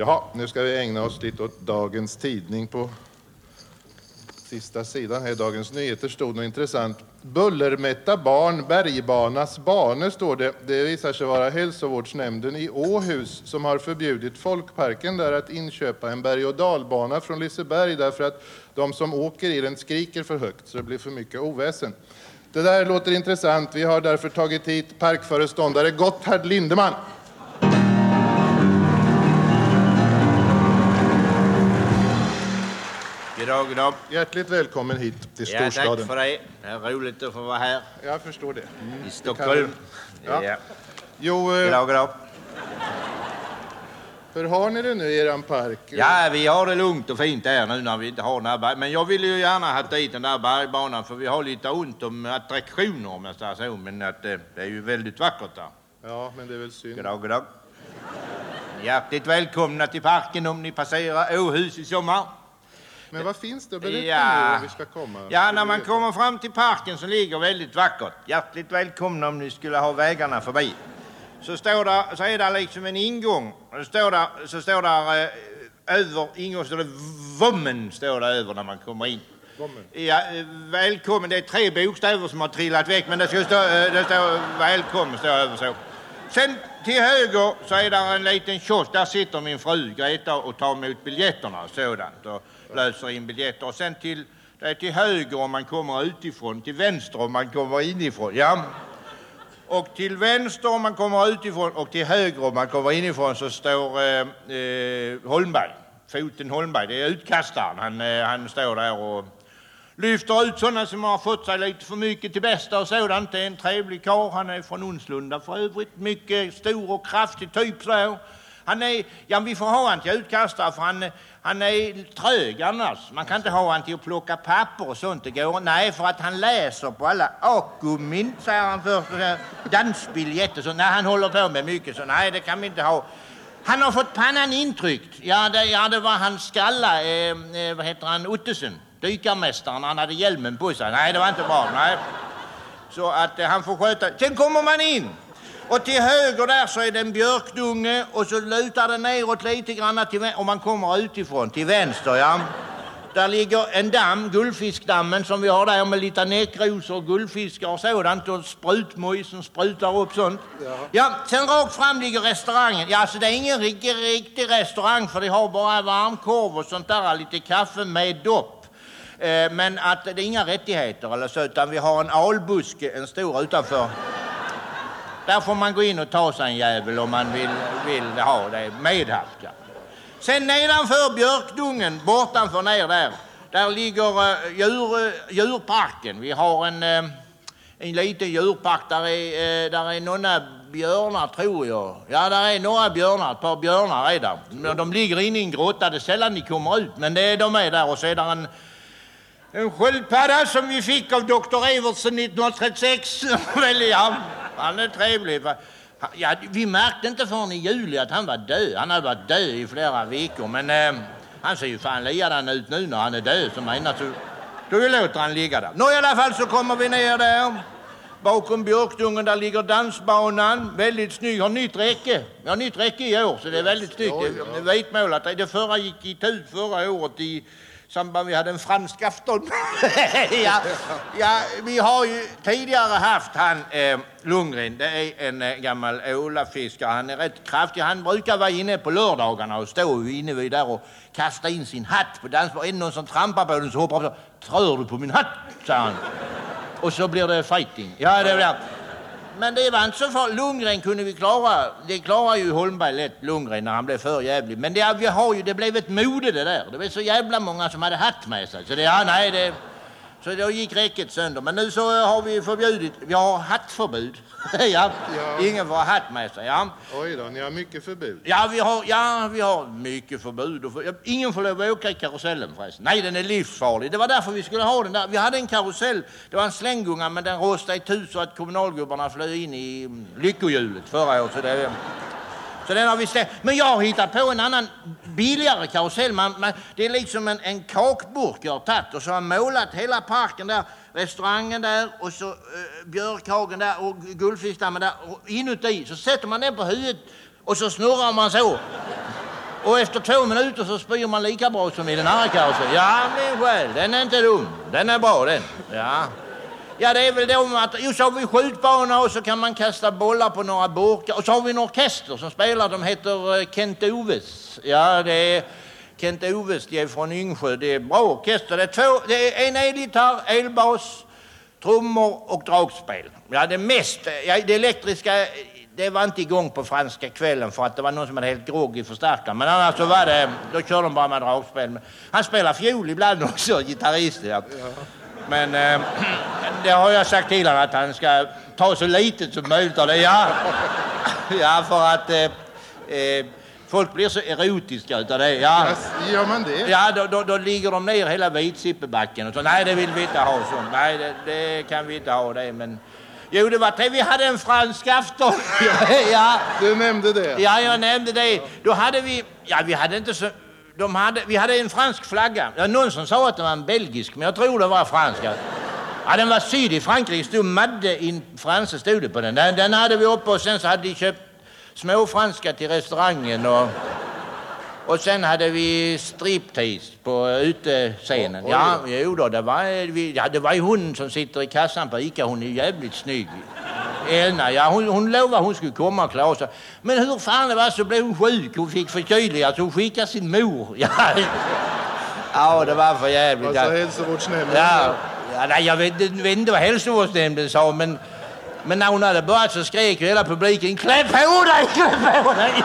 Jaha, nu ska vi ägna oss lite åt dagens tidning på sista sidan här i Dagens Nyheter stod något intressant. Bullermätta barn, bergbanas bane står det. Det visar sig vara hälsovårdsnämnden i Åhus som har förbjudit Folkparken där att inköpa en berg och dalbana från Liseberg därför att de som åker i den skriker för högt så det blir för mycket oväsen. Det där låter intressant. Vi har därför tagit hit parkföreståndare Gotthard Lindeman. Goddag, goddag. Hjärtligt välkommen hit till Ja, tack storstaden. för det. Det är roligt att få vara här Jag förstår det. i Stockholm. Ja. Ja. Jo, eh, Goddag, goddag. hur har ni det nu i eran park? Ja, vi har det lugnt och fint här nu när vi inte har den här. Men jag ville ju gärna ha dit den där bergbanan för vi har lite ont om attraktioner om jag säger så. Men att, eh, det är ju väldigt vackert där. Ja, men det är väl synd. Goddag, goddag. Hjärtligt välkomna till parken om ni passerar Åhus i sommar. Men vad finns det? Berätta Ja. nu vi ska komma. Ja, när man kommer fram till parken som ligger väldigt vackert. Hjärtligt välkomna om ni skulle ha vägarna förbi. Så, står där, så är det liksom en ingång. Det står där, så står där eh, över ingången står det Vommen står det över när man kommer in. Vommen. Ja, välkommen. Det är tre bokstäver som har trillat väck men det, ska stå, eh, det står välkommen står över så. Sen till höger så är där en liten kiosk. Där sitter min fru Greta och tar emot biljetterna och sådant och löser in biljetter. Och sen till, det är till höger om man kommer utifrån, till vänster om man kommer inifrån. Ja. Och till vänster om man kommer utifrån och till höger om man kommer inifrån så står eh, eh, Holmberg, foten Holmberg. Det är utkastaren. Han, eh, han står där och lyfter ut sådana som har fått sig lite för mycket till bästa och sådant. Det är en trevlig karl. Han är från Onslunda för övrigt. Mycket stor och kraftig typ så. Han är, ja vi får ha han till utkastare för han, han är trög annars. Man kan inte ha han till att plocka papper och sånt. Det går Nej, för att han läser på alla Akumin, säger han först. och sånt. Nej, han håller på med mycket så. Nej, det kan vi inte ha. Han har fått pannan intryckt. Ja, det, ja, det var hans skalla, eh, eh vad heter han, Ottesen, dykarmästaren. Han hade hjälmen på sig. Nej, det var inte bra. Nej. Så att eh, han får sköta. Sen kommer man in. Och till höger där så är det en björkdunge och så lutar det neråt lite grann till vä- om man kommer utifrån. Till vänster, ja. Där ligger en damm, Guldfiskdammen, som vi har där med lite näckrosor, guldfiskar och sådant och sprutmoj som sprutar upp sånt. Ja, sen rakt fram ligger restaurangen. Ja, alltså det är ingen riktig, riktig restaurang för de har bara varmkorv och sånt där, lite kaffe med dopp. Eh, men att det är inga rättigheter eller så, utan vi har en albuske, en stor utanför. Där får man gå in och ta sig en jävel om man vill, vill ha det medhalka. Sen nedanför björkdungen, bortanför ner där, där ligger eh, djur, eh, djurparken. Vi har en, en liten djurpark. Där är, där är några björnar, tror jag. Ja, där är några björnar. Ett par björnar är där. De ligger inne i en grotta. Det är sällan de kommer ut, men det, de är där. Och så är där en, en sköldpadda som vi fick av doktor Evertsen 1936. Väl, ja, han är trevlig. va. Ja, vi märkte inte förrän i juli att han var död. Han hade varit död i flera veckor. Men eh, han ser ju fan likadan ut nu när han är död. Så menar så, då låter han ligga där. Nå, i alla fall så kommer vi ner där. Bakom björkdungen där ligger dansbanan. Väldigt snygg. Har nytt räcke. Vi har nytt räcke i år så det är väldigt snyggt. Det är vitmålat. Det förra gick i ut förra året i samband med vi hade en fransk afton. ja, ja, vi har ju tidigare haft han eh, Lundgren. Det är en eh, gammal ålafiskare. Han är rätt kraftig. Han brukar vara inne på lördagarna och stå inne vid där och kasta in sin hatt på dansbanan. Är det någon som trampar på den så hoppar han så Trör du på min hatt? säger han. Och så blir det fighting. Ja, det blir men det var inte så farligt. Lundgren kunde vi klara. Det klarar ju Holmberg lätt, Lundgren, när han blev för jävlig. Men det, vi har ju, det blev ett mode det där. Det var så jävla många som hade hatt med sig. Så det, ja, nej, det, så då gick räcket sönder. Men nu så har vi förbjudit, vi har hattförbud. ja, Ja. ingen får ha hatt med sig. Ja. Oj då, ni har mycket förbud. Ja, vi har, ja, vi har mycket förbud. För, ingen får lov att åka i karusellen förresten. Nej, den är livsfarlig. Det var därför vi skulle ha den där. Vi hade en karusell. Det var en slänggunga, men den rostade itu så att kommunalgubbarna flög in i mm, lyckohjulet förra året. Så, det, så den har vi släppt. Men jag har hittat på en annan billigare karusell. Man, man, det är liksom en, en kakburk jag har tagit och så har jag målat hela parken där. Restaurangen där och så eh, björkhagen där och guldfiskdammen där. Och inuti så sätter man den på huvudet och så snurrar man så. Och efter två minuter så spyr man lika bra som i den andra karusellen. Ja, min själ, den är inte dum. Den är bra den. Ja. Ja, det är väl de att, jo, så har vi skjutbana och så kan man kasta bollar på några burkar. Och så har vi en orkester som spelar, de heter eh, Kent Oves. Ja, det är Kent Oves, de är från Yngsjö. Det är bra orkester. Det är, två, det är en elgitarr, elbas, trummor och dragspel. Ja, det mest, ja, det elektriska, det var inte igång på franska kvällen för att det var någon som hade helt grogg i förstärkaren. Men annars så var det, då körde de bara med dragspel. Han spelar fiol ibland också, gitarrist. Ja. Men eh, det har jag sagt till honom att han ska ta så litet som möjligt av det. Ja, ja för att eh, eh, folk blir så erotiska utav det. Ja. Gör man det? Ja, då, då, då ligger de ner hela Vitsippebacken och så. Nej, det vill vi inte ha. Så. Nej, det, det kan vi inte ha det. Men Jo, det var det. Vi hade en fransk afton. ja. Du nämnde det. Ja, jag nämnde det. Då hade vi, ja, vi hade inte så, de hade, vi hade en fransk flagga. Ja, någon som sa att det var en belgisk, men jag tror det var fransk. Ja, den var syd i Frankrike. stod Madde in France stod det på den. den. Den hade vi uppe och sen så hade de köpt små franska till restaurangen och och sen hade vi striptease på utescenen. Oh, ja, jo då, det var, ja, det var ju hon som sitter i kassan på Ica. Hon är jävligt snygg. Elna, ja, hon, hon lovade hon skulle komma och klara sig. Men hur fan det var så blev hon sjuk. Hon fick förkylning. Alltså hon skickade sin mor. Ja, ja det var för jävligt. Vad sa hälsovårdsnämnden? Ja, ja, nej, jag vet, vet inte vad hälsovårdsnämnden sa, men men när hon hade börjat så skrek hela publiken klä på dig, klä på dig!